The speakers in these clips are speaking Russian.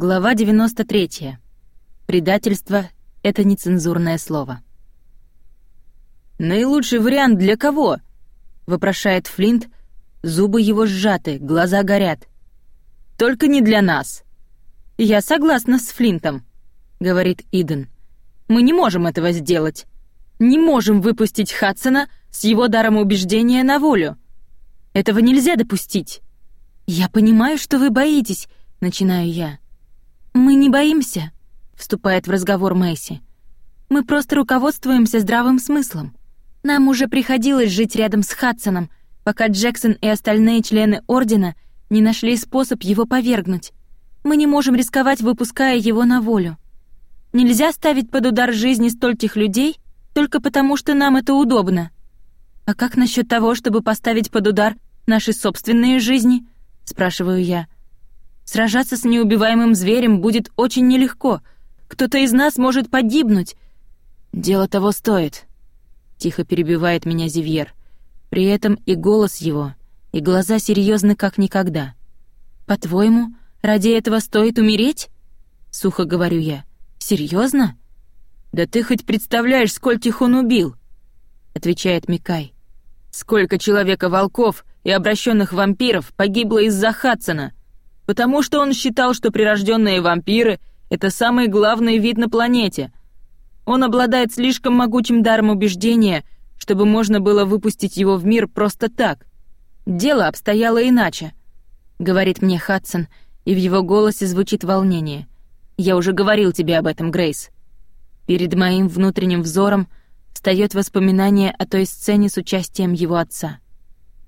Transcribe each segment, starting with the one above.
Глава 93. Предательство — это нецензурное слово. «Наилучший вариант для кого?» — вопрошает Флинт. Зубы его сжаты, глаза горят. «Только не для нас». «Я согласна с Флинтом», — говорит Иден. «Мы не можем этого сделать. Не можем выпустить Хадсона с его даром убеждения на волю. Этого нельзя допустить». «Я понимаю, что вы боитесь», — начинаю я. «Мы не боимся», — вступает в разговор Мэйси. «Мы просто руководствуемся здравым смыслом. Нам уже приходилось жить рядом с Хадсоном, пока Джексон и остальные члены Ордена не нашли способ его повергнуть. Мы не можем рисковать, выпуская его на волю. Нельзя ставить под удар жизни стольких людей только потому, что нам это удобно. А как насчет того, чтобы поставить под удар наши собственные жизни?» — спрашиваю я. Сражаться с неубиваемым зверем будет очень нелегко. Кто-то из нас может погибнуть. Дело того стоит. Тихо перебивает меня Зивьер. При этом и голос его, и глаза серьезны как никогда. По-твоему, ради этого стоит умереть? Сухо говорю я. Серьезно? Да ты хоть представляешь, скольких он убил? Отвечает Микай. Сколько человека-волков и обращенных вампиров погибло из-за Хадсона? Потому что он считал, что прирожденные вампиры — это самый главный вид на планете. Он обладает слишком могучим даром убеждения, чтобы можно было выпустить его в мир просто так. Дело обстояло иначе, — говорит мне Хадсон, и в его голосе звучит волнение. «Я уже говорил тебе об этом, Грейс». Перед моим внутренним взором встает воспоминание о той сцене с участием его отца.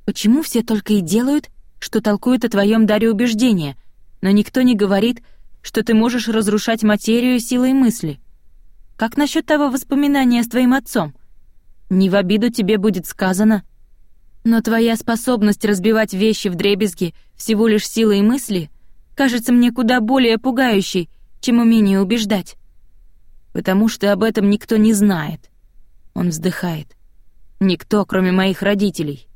Почему все только и делают, что толкуют о твоем даре убеждения, но никто не говорит, что ты можешь разрушать материю силой мысли. Как насчет того воспоминания с твоим отцом? Не в обиду тебе будет сказано, но твоя способность разбивать вещи в дребезги всего лишь силой мысли кажется мне куда более пугающей, чем умение убеждать. Потому что об этом никто не знает. Он вздыхает. Никто, кроме моих родителей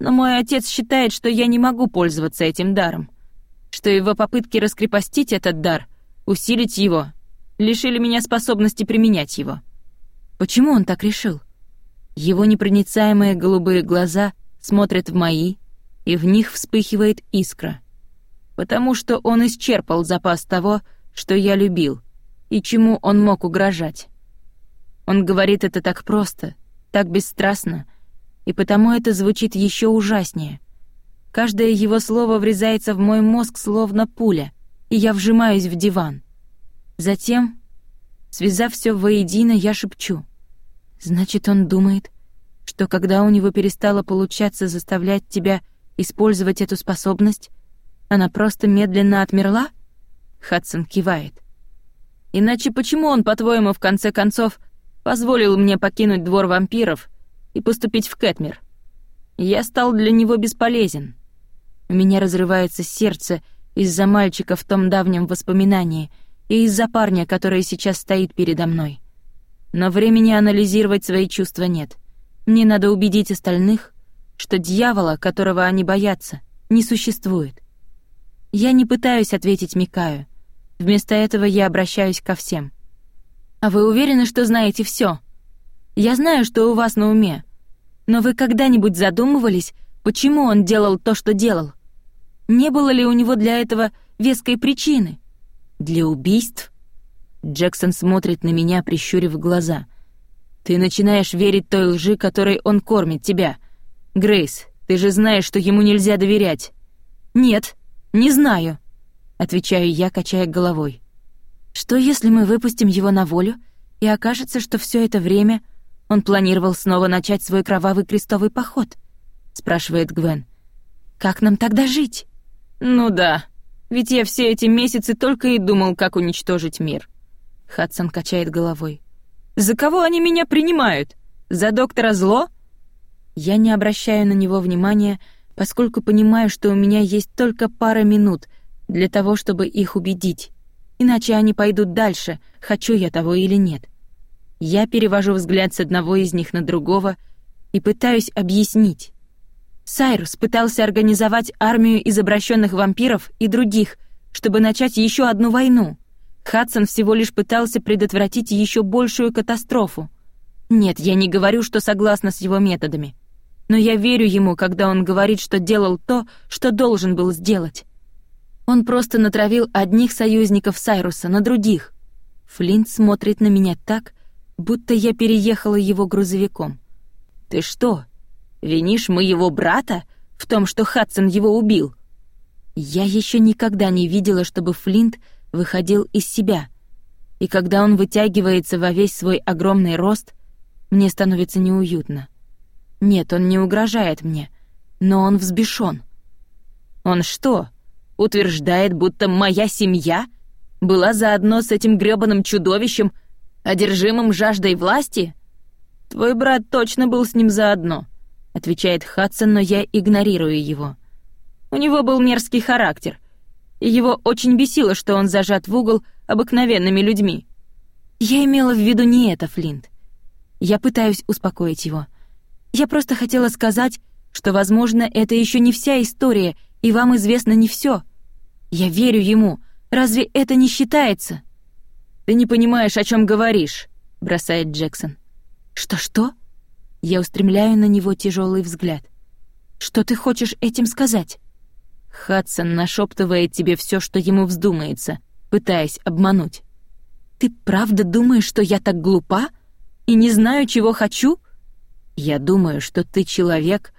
но мой отец считает, что я не могу пользоваться этим даром, что его попытки раскрепостить этот дар, усилить его, лишили меня способности применять его. Почему он так решил? Его непроницаемые голубые глаза смотрят в мои, и в них вспыхивает искра. Потому что он исчерпал запас того, что я любил, и чему он мог угрожать. Он говорит это так просто, так бесстрастно, и потому это звучит еще ужаснее. Каждое его слово врезается в мой мозг словно пуля, и я вжимаюсь в диван. Затем, связав все воедино, я шепчу. «Значит, он думает, что когда у него перестало получаться заставлять тебя использовать эту способность, она просто медленно отмерла?» Хадсон кивает. «Иначе почему он, по-твоему, в конце концов, позволил мне покинуть двор вампиров и поступить в Кэтмир. Я стал для него бесполезен. У меня разрывается сердце из-за мальчика в том давнем воспоминании и из-за парня, который сейчас стоит передо мной. Но времени анализировать свои чувства нет. Мне надо убедить остальных, что дьявола, которого они боятся, не существует. Я не пытаюсь ответить Микаю. Вместо этого я обращаюсь ко всем. «А вы уверены, что знаете все? Я знаю, что у вас на уме. Но вы когда-нибудь задумывались, почему он делал то, что делал? Не было ли у него для этого веской причины? Для убийств? Джексон смотрит на меня, прищурив глаза. Ты начинаешь верить той лжи, которой он кормит тебя. Грейс, ты же знаешь, что ему нельзя доверять. Нет, не знаю, отвечаю я, качая головой. Что если мы выпустим его на волю, и окажется, что все это время он планировал снова начать свой кровавый крестовый поход?» — спрашивает Гвен. «Как нам тогда жить?» «Ну да, ведь я все эти месяцы только и думал, как уничтожить мир». Хадсон качает головой. «За кого они меня принимают? За доктора Зло?» Я не обращаю на него внимания, поскольку понимаю, что у меня есть только пара минут для того, чтобы их убедить. Иначе они пойдут дальше, хочу я того или нет. Я перевожу взгляд с одного из них на другого и пытаюсь объяснить. Сайрус пытался организовать армию из обращенных вампиров и других, чтобы начать еще одну войну. Хадсон всего лишь пытался предотвратить еще большую катастрофу. Нет, я не говорю, что согласна с его методами. Но я верю ему, когда он говорит, что делал то, что должен был сделать. Он просто натравил одних союзников Сайруса на других. Флинт смотрит на меня так, будто я переехала его грузовиком. «Ты что, винишь моего брата в том, что Хадсон его убил?» Я еще никогда не видела, чтобы Флинт выходил из себя. И когда он вытягивается во весь свой огромный рост, мне становится неуютно. Нет, он не угрожает мне, но он взбешен. Он что, утверждает, будто моя семья была заодно с этим грёбаным чудовищем, одержимым жаждой власти? Твой брат точно был с ним заодно, отвечает Хадсон, но я игнорирую его. У него был мерзкий характер, и его очень бесило, что он зажат в угол обыкновенными людьми. Я имела в виду не это, Флинт. Я пытаюсь успокоить его. Я просто хотела сказать, что, возможно, это еще не вся история, и вам известно не все. Я верю ему. Разве это не считается? Ты не понимаешь, о чем говоришь, бросает Джексон. Что-что? Я устремляю на него тяжелый взгляд. Что ты хочешь этим сказать? Хадсон нашептывает тебе все, что ему вздумается, пытаясь обмануть. Ты правда думаешь, что я так глупа и не знаю, чего хочу? Я думаю, что ты человек,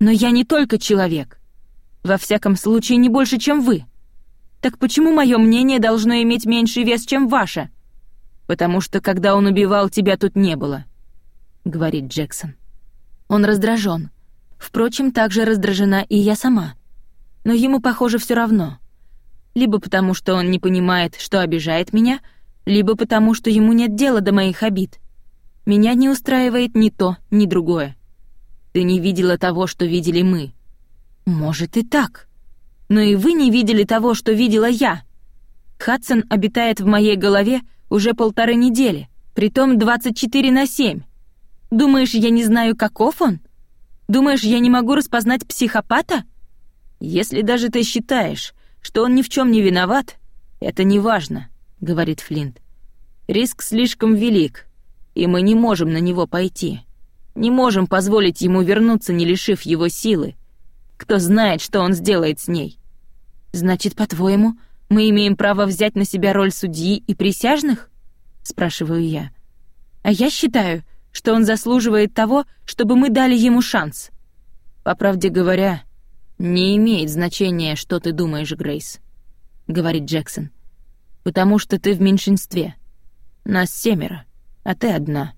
но я не только человек. Во всяком случае, не больше, чем вы. Так почему мое мнение должно иметь меньший вес, чем ваше? Потому что когда он убивал тебя, тут не было, говорит Джексон. Он раздражен. Впрочем, также раздражена и я сама но ему, похоже, все равно. Либо потому, что он не понимает, что обижает меня, либо потому, что ему нет дела до моих обид. Меня не устраивает ни то, ни другое. Ты не видела того, что видели мы. Может и так. Но и вы не видели того, что видела я. Хадсон обитает в моей голове уже полторы недели, притом 24 на 7. Думаешь, я не знаю, каков он? Думаешь, я не могу распознать психопата? «Если даже ты считаешь, что он ни в чем не виноват, это не важно», — говорит Флинт. «Риск слишком велик, и мы не можем на него пойти. Не можем позволить ему вернуться, не лишив его силы. Кто знает, что он сделает с ней?» «Значит, по-твоему, мы имеем право взять на себя роль судьи и присяжных?» — спрашиваю я. «А я считаю, что он заслуживает того, чтобы мы дали ему шанс. По правде говоря, «Не имеет значения, что ты думаешь, Грейс», — говорит Джексон. «Потому что ты в меньшинстве. Нас семеро, а ты одна».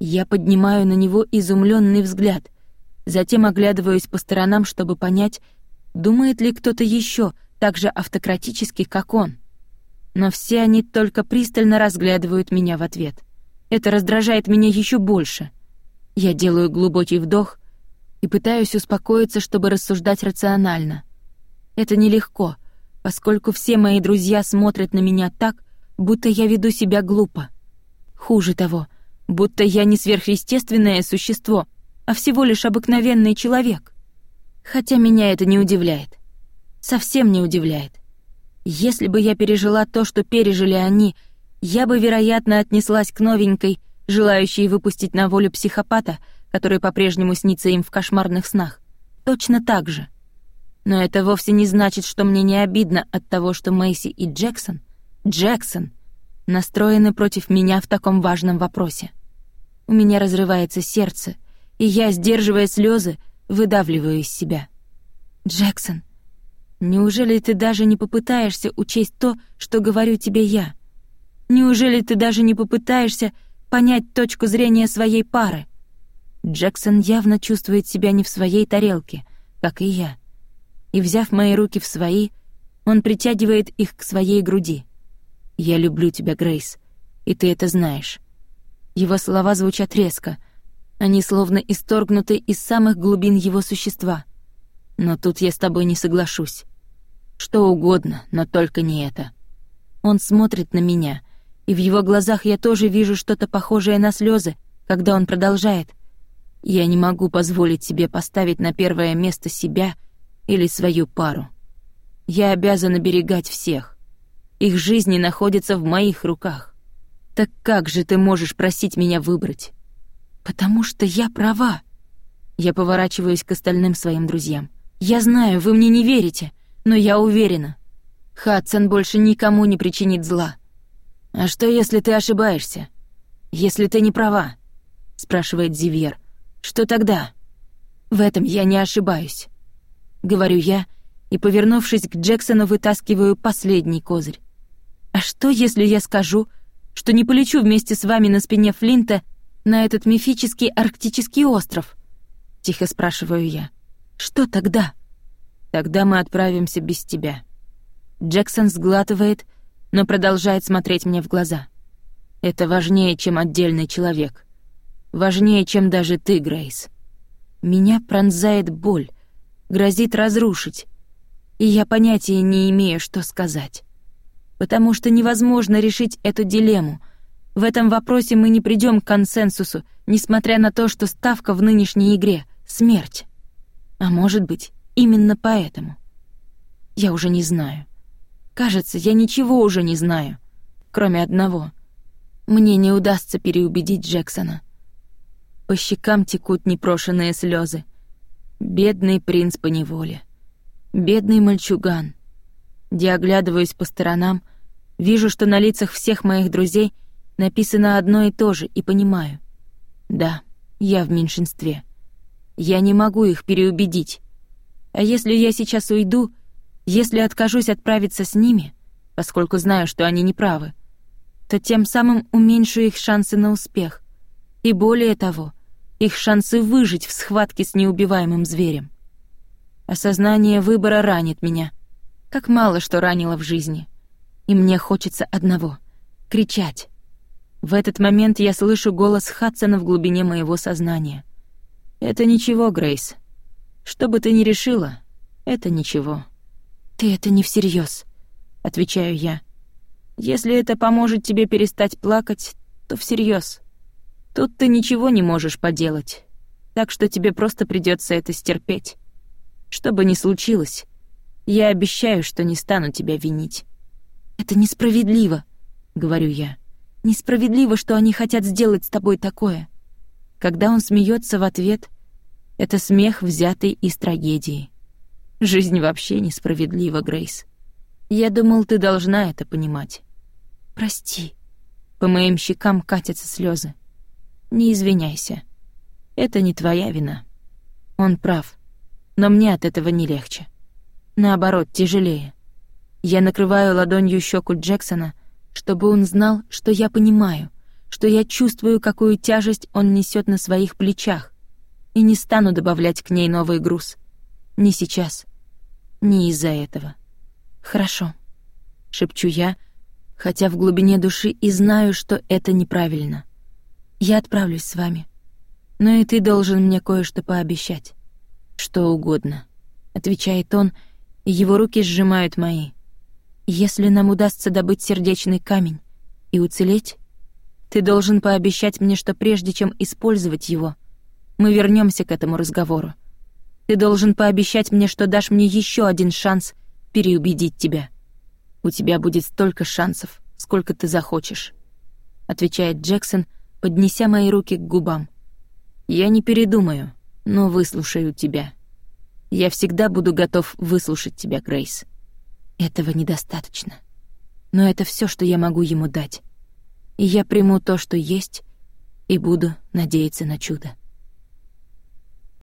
Я поднимаю на него изумленный взгляд, затем оглядываюсь по сторонам, чтобы понять, думает ли кто-то еще так же автократически, как он. Но все они только пристально разглядывают меня в ответ. Это раздражает меня еще больше. Я делаю глубокий вдох и пытаюсь успокоиться, чтобы рассуждать рационально. Это нелегко, поскольку все мои друзья смотрят на меня так, будто я веду себя глупо. Хуже того, будто я не сверхъестественное существо, а всего лишь обыкновенный человек. Хотя меня это не удивляет. Совсем не удивляет. Если бы я пережила то, что пережили они, я бы, вероятно, отнеслась к новенькой, желающей выпустить на волю психопата — который по-прежнему снится им в кошмарных снах. Точно так же. Но это вовсе не значит, что мне не обидно от того, что Мэйси и Джексон, Джексон, настроены против меня в таком важном вопросе. У меня разрывается сердце, и я, сдерживая слезы, выдавливаю из себя. «Джексон, неужели ты даже не попытаешься учесть то, что говорю тебе я? Неужели ты даже не попытаешься понять точку зрения своей пары? Джексон явно чувствует себя не в своей тарелке, как и я. И, взяв мои руки в свои, он притягивает их к своей груди. «Я люблю тебя, Грейс, и ты это знаешь». Его слова звучат резко, они словно исторгнуты из самых глубин его существа. Но тут я с тобой не соглашусь. Что угодно, но только не это. Он смотрит на меня, и в его глазах я тоже вижу что-то похожее на слезы, когда он продолжает — я не могу позволить себе поставить на первое место себя или свою пару. Я обязан оберегать всех. Их жизни находятся в моих руках. Так как же ты можешь просить меня выбрать? Потому что я права. Я поворачиваюсь к остальным своим друзьям. Я знаю, вы мне не верите, но я уверена. Хадсон больше никому не причинит зла. А что, если ты ошибаешься? Если ты не права? спрашивает Зивьер. Что тогда? В этом я не ошибаюсь. Говорю я и, повернувшись к Джексону, вытаскиваю последний козырь. А что, если я скажу, что не полечу вместе с вами на спине Флинта на этот мифический арктический остров? Тихо спрашиваю я. Что тогда? Тогда мы отправимся без тебя. Джексон сглатывает, но продолжает смотреть мне в глаза. Это важнее, чем отдельный человек. Важнее, чем даже ты, Грейс. Меня пронзает боль, грозит разрушить, и я понятия не имею, что сказать. Потому что невозможно решить эту дилемму. В этом вопросе мы не придем к консенсусу, несмотря на то, что ставка в нынешней игре — смерть. А может быть, именно поэтому. Я уже не знаю. Кажется, я ничего уже не знаю, кроме одного. Мне не удастся переубедить Джексона. По щекам текут непрошенные слезы. Бедный принц по неволе. Бедный мальчуган. Я оглядываюсь по сторонам, вижу, что на лицах всех моих друзей написано одно и то же, и понимаю. Да, я в меньшинстве. Я не могу их переубедить. А если я сейчас уйду, если откажусь отправиться с ними, поскольку знаю, что они неправы, то тем самым уменьшу их шансы на успех. И более того, их шансы выжить в схватке с неубиваемым зверем. Осознание выбора ранит меня, как мало что ранило в жизни. И мне хочется одного — кричать. В этот момент я слышу голос Хадсона в глубине моего сознания. «Это ничего, Грейс. Что бы ты ни решила, это ничего». «Ты это не всерьез, отвечаю я. «Если это поможет тебе перестать плакать, то всерьез. Тут ты ничего не можешь поделать, так что тебе просто придется это стерпеть. Что бы ни случилось, я обещаю, что не стану тебя винить». «Это несправедливо», — говорю я. «Несправедливо, что они хотят сделать с тобой такое». Когда он смеется в ответ, это смех, взятый из трагедии. Жизнь вообще несправедлива, Грейс. Я думал, ты должна это понимать. Прости. По моим щекам катятся слезы. Не извиняйся. Это не твоя вина. Он прав. Но мне от этого не легче. Наоборот, тяжелее. Я накрываю ладонью щеку Джексона, чтобы он знал, что я понимаю, что я чувствую, какую тяжесть он несет на своих плечах, и не стану добавлять к ней новый груз. Не сейчас не из-за этого. Хорошо, шепчу я, хотя в глубине души и знаю, что это неправильно. Я отправлюсь с вами. Но и ты должен мне кое-что пообещать. Что угодно, отвечает он, и его руки сжимают мои. Если нам удастся добыть сердечный камень и уцелеть, ты должен пообещать мне, что прежде чем использовать его, мы вернемся к этому разговору. Ты должен пообещать мне, что дашь мне еще один шанс переубедить тебя. У тебя будет столько шансов, сколько ты захочешь», — отвечает Джексон, поднеся мои руки к губам. «Я не передумаю, но выслушаю тебя. Я всегда буду готов выслушать тебя, Грейс. Этого недостаточно. Но это все, что я могу ему дать. И я приму то, что есть, и буду надеяться на чудо».